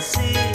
see.